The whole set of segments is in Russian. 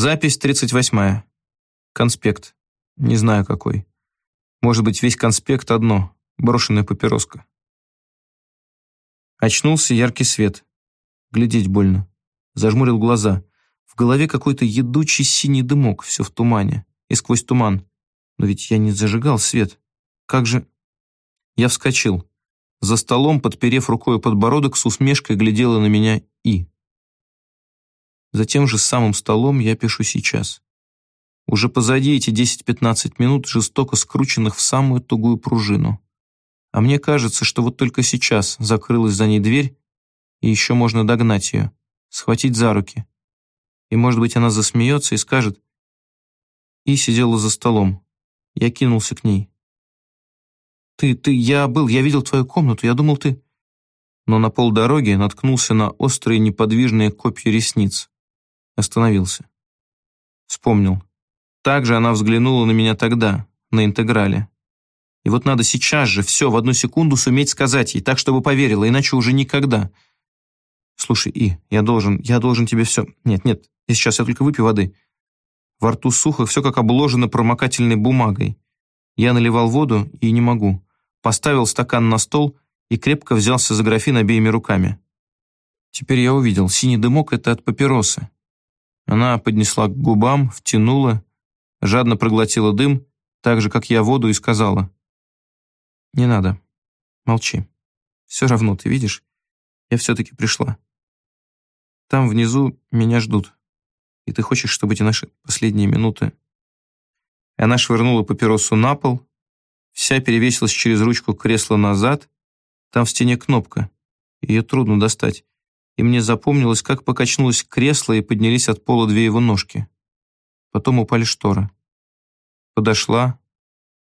Запись 38. Конспект. Не знаю какой. Может быть, весь конспект одно. Брошенная папироска. Очнулся яркий свет. Глядеть больно. Зажмурил глаза. В голове какой-то едучий синий дымок, все в тумане. И сквозь туман. Но ведь я не зажигал свет. Как же... Я вскочил. За столом, подперев рукой подбородок, с усмешкой глядела на меня И. За тем же самым столом я пишу сейчас. Уже позади эти 10-15 минут, жестоко скрученных в самую тугую пружину. А мне кажется, что вот только сейчас закрылась за ней дверь, и еще можно догнать ее, схватить за руки. И, может быть, она засмеется и скажет. И сидела за столом. Я кинулся к ней. «Ты, ты, я был, я видел твою комнату, я думал, ты...» Но на полдороги наткнулся на острые неподвижные копья ресниц. Остановился. Вспомнил. Так же она взглянула на меня тогда, на интеграле. И вот надо сейчас же, все, в одну секунду суметь сказать ей, так, чтобы поверила, иначе уже никогда. Слушай, И, я должен, я должен тебе все... Нет, нет, я сейчас, я только выпью воды. Во рту сухо, все как обложено промокательной бумагой. Я наливал воду и не могу. Поставил стакан на стол и крепко взялся за графин обеими руками. Теперь я увидел, синий дымок — это от папиросы. Она поднесла к губам, втянула, жадно проглотила дым, так же, как я воду, и сказала. «Не надо. Молчи. Все равно, ты видишь, я все-таки пришла. Там внизу меня ждут. И ты хочешь, чтобы эти наши последние минуты...» Она швырнула папиросу на пол, вся перевесилась через ручку кресла назад. Там в стене кнопка. Ее трудно достать. И мне запомнилось, как покачнулось кресло и поднялись от пола две его ножки. Потом упали шторы. Подошла,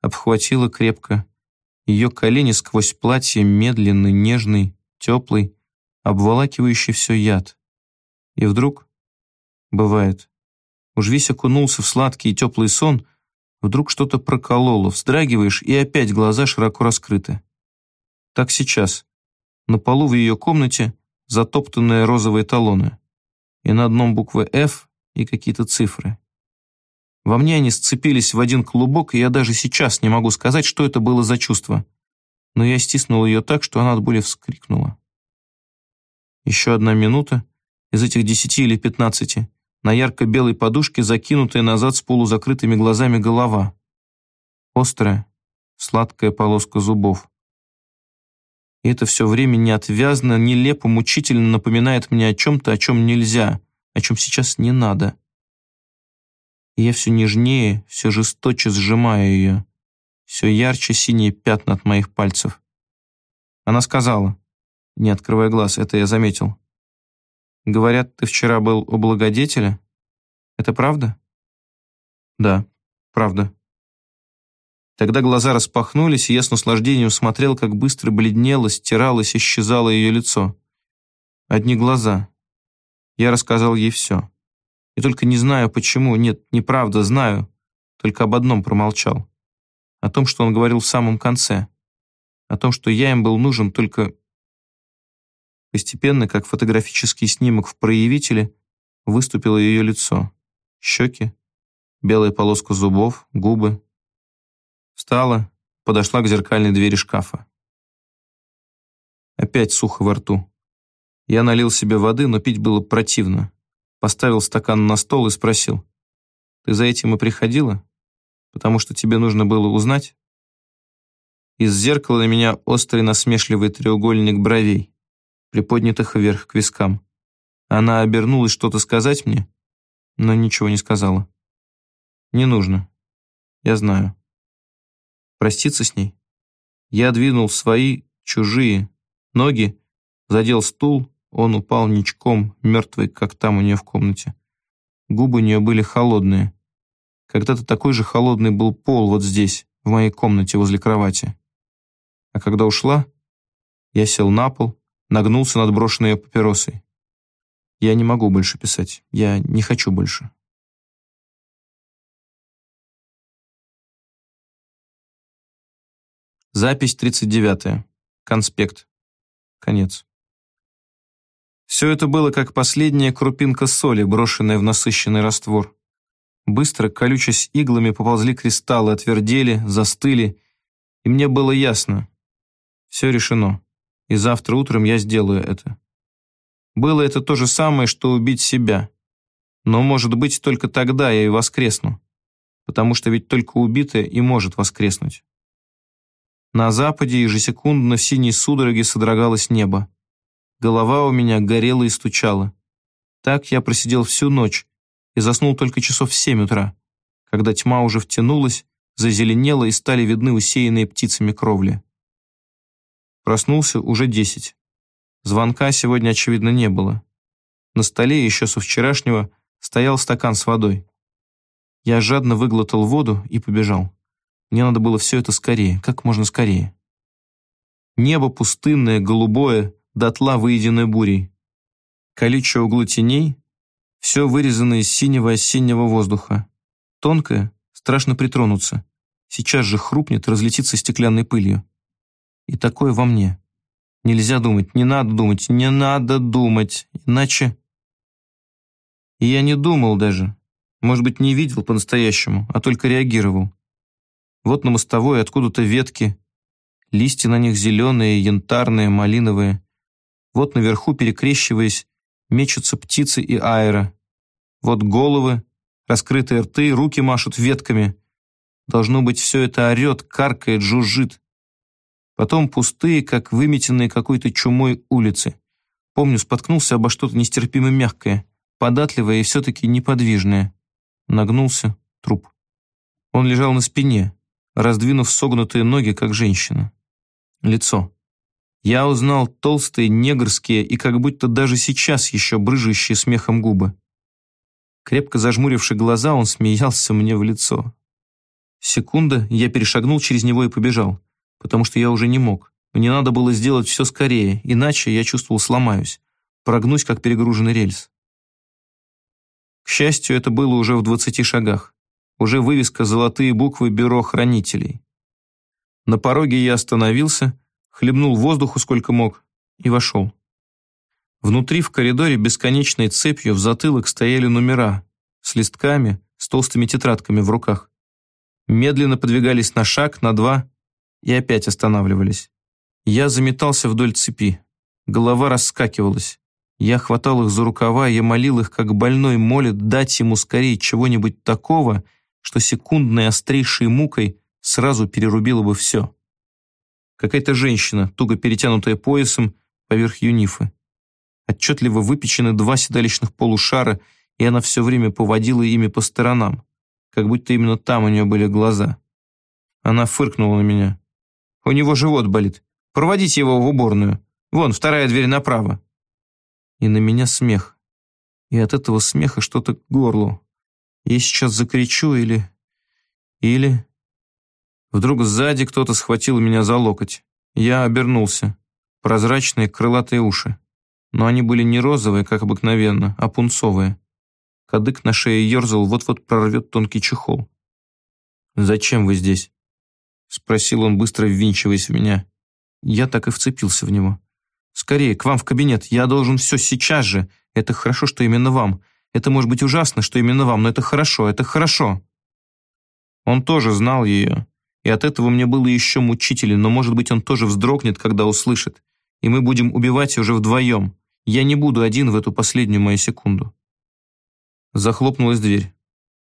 обхватила крепко. Ее колени сквозь платье медленный, нежный, теплый, обволакивающий все яд. И вдруг, бывает, уж весь окунулся в сладкий и теплый сон, вдруг что-то прокололо, вздрагиваешь, и опять глаза широко раскрыты. Так сейчас. На полу в ее комнате затоптанные розовые талоны. И на одном буквы «Ф» и какие-то цифры. Во мне они сцепились в один клубок, и я даже сейчас не могу сказать, что это было за чувство. Но я стиснул ее так, что она от боли вскрикнула. Еще одна минута из этих десяти или пятнадцати. На ярко-белой подушке закинутая назад с полузакрытыми глазами голова. Острая, сладкая полоска зубов. И это все время неотвязно, нелепо, мучительно напоминает мне о чем-то, о чем нельзя, о чем сейчас не надо. И я все нежнее, все жесточе сжимаю ее. Все ярче синие пятна от моих пальцев. Она сказала, не открывая глаз, это я заметил. «Говорят, ты вчера был у благодетеля? Это правда?» «Да, правда». Тогда глаза распахнулись, я с наслаждением смотрел, как быстро бледнело, стиралось, исчезало ее лицо. Одни глаза. Я рассказал ей все. И только не знаю, почему, нет, неправда, знаю, только об одном промолчал. О том, что он говорил в самом конце. О том, что я им был нужен только... Постепенно, как фотографический снимок в проявителе, выступило ее лицо. Щеки, белая полоска зубов, губы, Встала, подошла к зеркальной двери шкафа. Опять сухо во рту. Я налил себе воды, но пить было противно. Поставил стакан на стол и спросил. «Ты за этим и приходила? Потому что тебе нужно было узнать?» Из зеркала на меня острый насмешливый треугольник бровей, приподнятых вверх к вискам. Она обернулась что-то сказать мне, но ничего не сказала. «Не нужно. Я знаю» проститься с ней. Я двинул свои, чужие, ноги, задел стул, он упал ничком, мертвый, как там у нее в комнате. Губы у нее были холодные. Когда-то такой же холодный был пол вот здесь, в моей комнате возле кровати. А когда ушла, я сел на пол, нагнулся над брошенной папиросой. Я не могу больше писать, я не хочу больше. Запись 39. Конспект. Конец. Все это было как последняя крупинка соли, брошенная в насыщенный раствор. Быстро, колючась иглами, поползли кристаллы, отвердели, застыли, и мне было ясно. Все решено, и завтра утром я сделаю это. Было это то же самое, что убить себя. Но, может быть, только тогда я и воскресну, потому что ведь только убитое и может воскреснуть. На западе ежесекундно в синей судороге содрогалось небо. Голова у меня горела и стучала. Так я просидел всю ночь и заснул только часов в семь утра, когда тьма уже втянулась, зазеленела и стали видны усеянные птицами кровли. Проснулся уже десять. Звонка сегодня, очевидно, не было. На столе еще со вчерашнего стоял стакан с водой. Я жадно выглотал воду и побежал. Мне надо было все это скорее, как можно скорее. Небо пустынное, голубое, дотла выеденное бурей. Колючие углы теней, все вырезано из синего осеннего воздуха. Тонкое, страшно притронуться. Сейчас же хрупнет, разлетится стеклянной пылью. И такое во мне. Нельзя думать, не надо думать, не надо думать, иначе... И я не думал даже. Может быть, не видел по-настоящему, а только реагировал. Вот на мостовой откуда-то ветки, листья на них зеленые, янтарные, малиновые. Вот наверху, перекрещиваясь, мечутся птицы и аэро. Вот головы, раскрытые рты, руки машут ветками. Должно быть, все это орет, каркает, жужжит. Потом пустые, как выметенные какой-то чумой улицы. Помню, споткнулся обо что-то нестерпимо мягкое, податливое и все-таки неподвижное. Нагнулся, труп. Он лежал на спине, раздвинув согнутые ноги, как женщина. Лицо. Я узнал толстые, негрские и как будто даже сейчас еще брыжущие смехом губы. Крепко зажмуривши глаза, он смеялся мне в лицо. Секунда, я перешагнул через него и побежал, потому что я уже не мог. Мне надо было сделать все скорее, иначе я чувствовал сломаюсь, прогнусь, как перегруженный рельс. К счастью, это было уже в двадцати шагах уже вывеска «Золотые буквы Бюро хранителей». На пороге я остановился, хлебнул воздуху сколько мог и вошел. Внутри в коридоре бесконечной цепью в затылок стояли номера с листками, с толстыми тетрадками в руках. Медленно подвигались на шаг, на два и опять останавливались. Я заметался вдоль цепи. Голова раскакивалась. Я хватал их за рукава, я молил их, как больной молит, дать ему скорее чего-нибудь такого, что секундной острейшей мукой сразу перерубила бы все. Какая-то женщина, туго перетянутая поясом, поверх юнифы. Отчетливо выпечены два седалищных полушара, и она все время поводила ими по сторонам, как будто именно там у нее были глаза. Она фыркнула на меня. «У него живот болит. Проводите его в уборную. Вон, вторая дверь направо». И на меня смех. И от этого смеха что-то к горлу. Я сейчас закричу или... Или... Вдруг сзади кто-то схватил меня за локоть. Я обернулся. Прозрачные крылатые уши. Но они были не розовые, как обыкновенно, а пунцовые. Кадык на шее ерзал, вот-вот прорвет тонкий чехол. «Зачем вы здесь?» Спросил он, быстро ввинчиваясь в меня. Я так и вцепился в него. «Скорее, к вам в кабинет. Я должен все сейчас же. Это хорошо, что именно вам. Это может быть ужасно, что именно вам, но это хорошо, это хорошо». Он тоже знал ее, и от этого мне было еще мучительно, но, может быть, он тоже вздрогнет, когда услышит, и мы будем убивать уже вдвоем. Я не буду один в эту последнюю мою секунду. Захлопнулась дверь.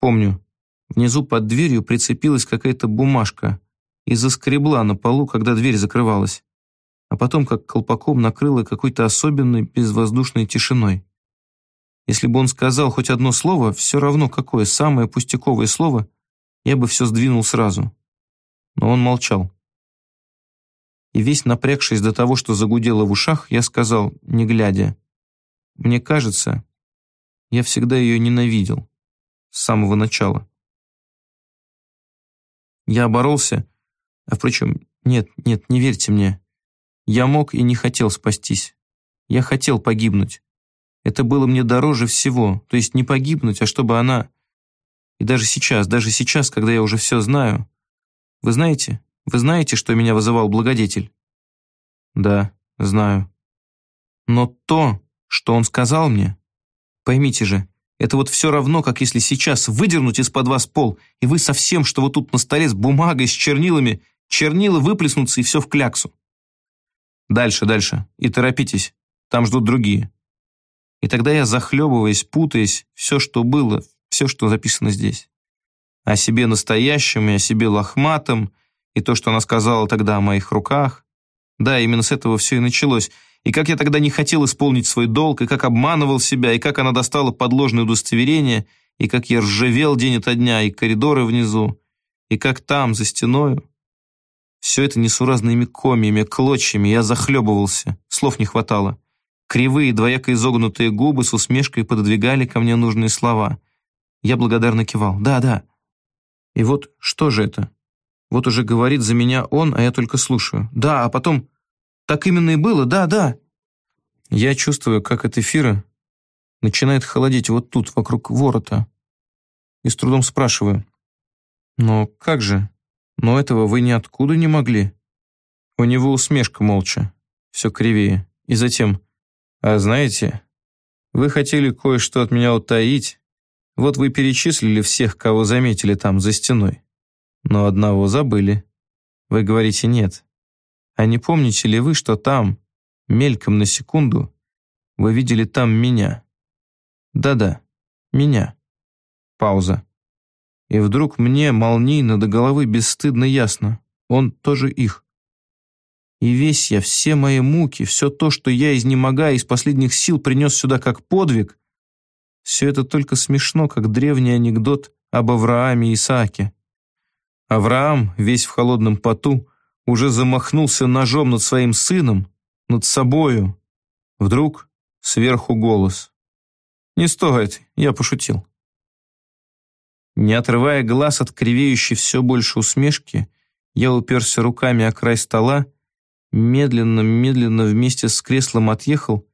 Помню, внизу под дверью прицепилась какая-то бумажка и заскребла на полу, когда дверь закрывалась, а потом как колпаком накрыла какой-то особенной безвоздушной тишиной. Если бы он сказал хоть одно слово, все равно какое, самое пустяковое слово, я бы все сдвинул сразу. Но он молчал. И весь напрягшись до того, что загудело в ушах, я сказал, не глядя, «Мне кажется, я всегда ее ненавидел. С самого начала». Я боролся, а, впрочем, нет, нет, не верьте мне. Я мог и не хотел спастись. Я хотел погибнуть. Это было мне дороже всего, то есть не погибнуть, а чтобы она... И даже сейчас, даже сейчас, когда я уже все знаю... Вы знаете, вы знаете, что меня вызывал благодетель? Да, знаю. Но то, что он сказал мне... Поймите же, Это вот все равно, как если сейчас выдернуть из-под вас пол, и вы со всем, что вот тут на столе с бумагой, с чернилами, чернила выплеснутся и все в кляксу. Дальше, дальше. И торопитесь. Там ждут другие. И тогда я, захлебываясь, путаясь, все, что было, все, что записано здесь. О себе настоящем и о себе лохматом, и то, что она сказала тогда о моих руках. Да, именно с этого все и началось. И как я тогда не хотел исполнить свой долг, и как обманывал себя, и как она достала подложное удостоверение, и как я ржавел день ото дня, и коридоры внизу, и как там, за стеною. Все это несуразными комьями, клочьями, я захлебывался, слов не хватало. Кривые, двояко изогнутые губы с усмешкой пододвигали ко мне нужные слова. Я благодарно кивал. «Да, да». И вот что же это? Вот уже говорит за меня он, а я только слушаю. «Да, а потом...» «Так именно и было, да, да». Я чувствую, как от эфира начинает холодеть вот тут, вокруг ворота. И с трудом спрашиваю. «Но как же? Но этого вы ниоткуда не могли?» У него усмешка молча, все кривее. И затем... А знаете, вы хотели кое-что от меня утаить. Вот вы перечислили всех, кого заметили там, за стеной. Но одного забыли. Вы говорите «нет». А не помните ли вы, что там, мельком на секунду, вы видели там меня? Да-да, меня. Пауза. И вдруг мне молнийно до головы бесстыдно ясно. Он тоже их. И весь я, все мои муки, все то, что я, изнемогая из последних сил, принес сюда как подвиг, все это только смешно, как древний анекдот об Аврааме и Исааке. Авраам, весь в холодном поту, уже замахнулся ножом над своим сыном, над собою. Вдруг сверху голос. «Не стоит, я пошутил». Не отрывая глаз от кривеющей все больше усмешки, я уперся руками о край стола медленно-медленно вместе с креслом отъехал,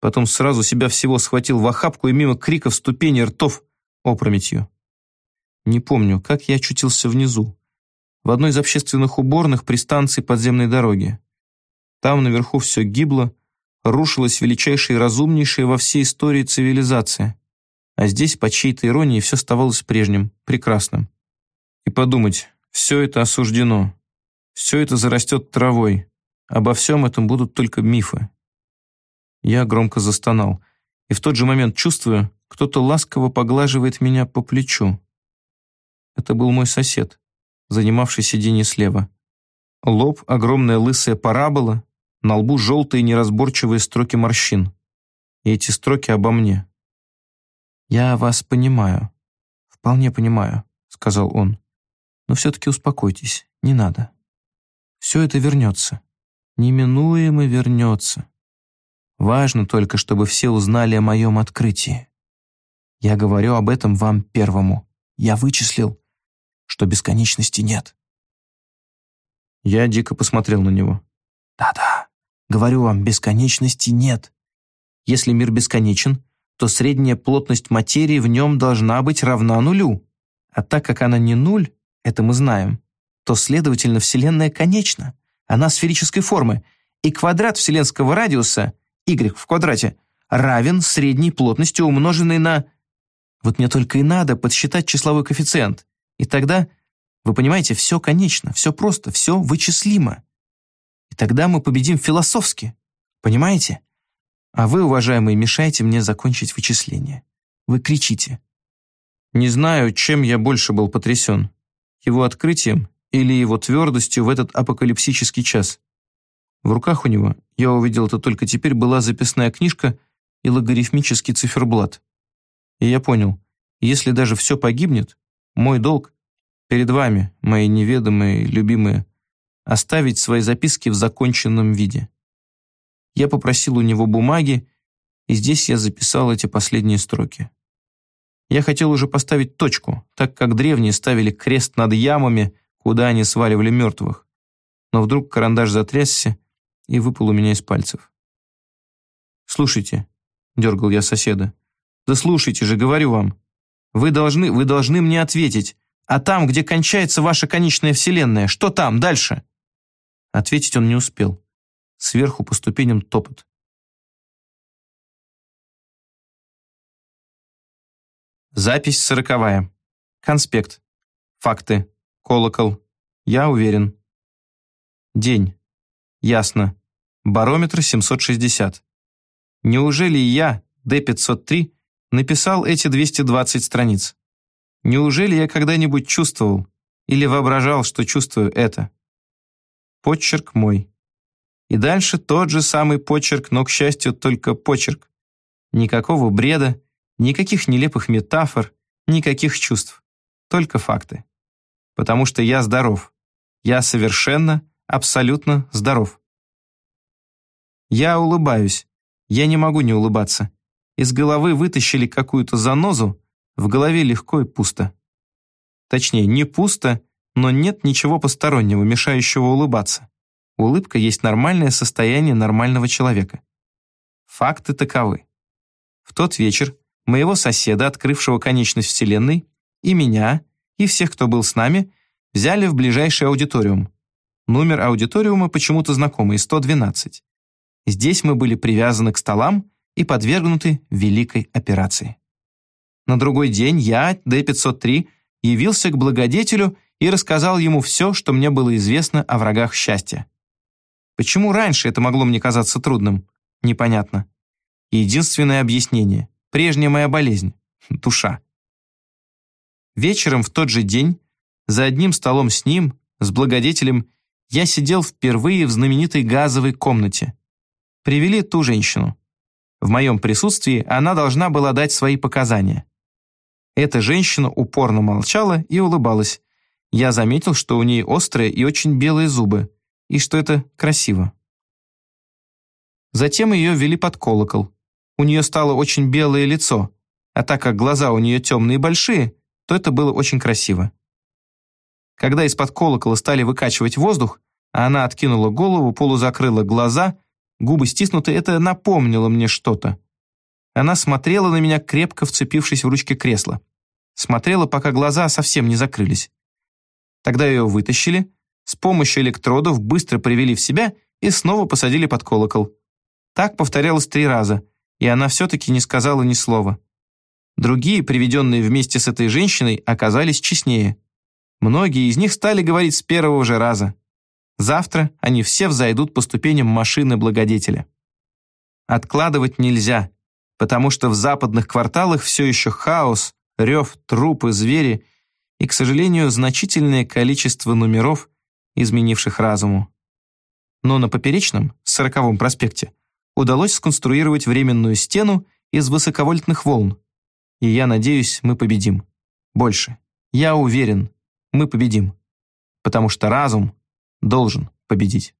потом сразу себя всего схватил в охапку и мимо криков ступеней ртов опрометью. Не помню, как я очутился внизу, в одной из общественных уборных при станции подземной дороги. Там наверху все гибло, рушилась величайшая и разумнейшая во всей истории цивилизация. А здесь, по чьей-то иронии, все оставалось прежним, прекрасным. И подумать, все это осуждено, все это зарастет травой, Обо всем этом будут только мифы. Я громко застонал, и в тот же момент чувствую, кто-то ласково поглаживает меня по плечу. Это был мой сосед, занимавший сиденье слева. Лоб, огромная лысая парабола, на лбу желтые неразборчивые строки морщин. И эти строки обо мне. «Я вас понимаю, вполне понимаю», — сказал он. «Но все-таки успокойтесь, не надо. Все это вернется неминуемо вернется. Важно только, чтобы все узнали о моем открытии. Я говорю об этом вам первому. Я вычислил, что бесконечности нет. Я дико посмотрел на него. Да-да, говорю вам, бесконечности нет. Если мир бесконечен, то средняя плотность материи в нем должна быть равна нулю. А так как она не нуль, это мы знаем, то, следовательно, Вселенная конечна. Она сферической формы, и квадрат вселенского радиуса, y в квадрате, равен средней плотности, умноженной на... Вот мне только и надо подсчитать числовой коэффициент. И тогда, вы понимаете, все конечно, все просто, все вычислимо. И тогда мы победим философски. Понимаете? А вы, уважаемые, мешаете мне закончить вычисление. Вы кричите. Не знаю, чем я больше был потрясен. Его открытием или его твердостью в этот апокалипсический час. В руках у него, я увидел это только теперь, была записная книжка и логарифмический циферблат. И я понял, если даже все погибнет, мой долг перед вами, мои неведомые, любимые, оставить свои записки в законченном виде. Я попросил у него бумаги, и здесь я записал эти последние строки. Я хотел уже поставить точку, так как древние ставили крест над ямами, куда они сваливали мертвых. Но вдруг карандаш затрясся и выпал у меня из пальцев. «Слушайте», — дергал я соседа, «да слушайте же, говорю вам. Вы должны, вы должны мне ответить. А там, где кончается ваша конечная вселенная, что там дальше?» Ответить он не успел. Сверху по ступеням топот. Запись сороковая. Конспект. Факты. Колокол. Я уверен. День. Ясно. Барометр 760. Неужели я, Д-503, написал эти 220 страниц? Неужели я когда-нибудь чувствовал или воображал, что чувствую это? Почерк мой. И дальше тот же самый почерк, но, к счастью, только почерк. Никакого бреда, никаких нелепых метафор, никаких чувств. Только факты. Потому что я здоров. Я совершенно, абсолютно здоров. Я улыбаюсь. Я не могу не улыбаться. Из головы вытащили какую-то занозу, в голове легко и пусто. Точнее, не пусто, но нет ничего постороннего, мешающего улыбаться. Улыбка есть нормальное состояние нормального человека. Факты таковы. В тот вечер моего соседа, открывшего конечность Вселенной, и меня, и всех, кто был с нами, взяли в ближайший аудиториум. Номер аудиториума почему-то знакомый, 112. Здесь мы были привязаны к столам и подвергнуты великой операции. На другой день я, Д-503, явился к благодетелю и рассказал ему все, что мне было известно о врагах счастья. Почему раньше это могло мне казаться трудным? Непонятно. Единственное объяснение – прежняя моя болезнь – душа. Вечером в тот же день, за одним столом с ним, с благодетелем, я сидел впервые в знаменитой газовой комнате. Привели ту женщину. В моем присутствии она должна была дать свои показания. Эта женщина упорно молчала и улыбалась. Я заметил, что у нее острые и очень белые зубы, и что это красиво. Затем ее ввели под колокол. У нее стало очень белое лицо, а так как глаза у нее темные и большие, то это было очень красиво. Когда из-под колокола стали выкачивать воздух, а она откинула голову, полузакрыла глаза, губы стиснуты, это напомнило мне что-то. Она смотрела на меня, крепко вцепившись в ручки кресла. Смотрела, пока глаза совсем не закрылись. Тогда ее вытащили, с помощью электродов быстро привели в себя и снова посадили под колокол. Так повторялось три раза, и она все-таки не сказала ни слова. Другие, приведенные вместе с этой женщиной, оказались честнее. Многие из них стали говорить с первого же раза. Завтра они все взойдут по ступеням машины благодетеля. Откладывать нельзя, потому что в западных кварталах все еще хаос, рев, трупы, звери и, к сожалению, значительное количество номеров, изменивших разуму. Но на Поперечном, сороковом проспекте, удалось сконструировать временную стену из высоковольтных волн. И я надеюсь, мы победим. Больше. Я уверен, мы победим. Потому что разум должен победить.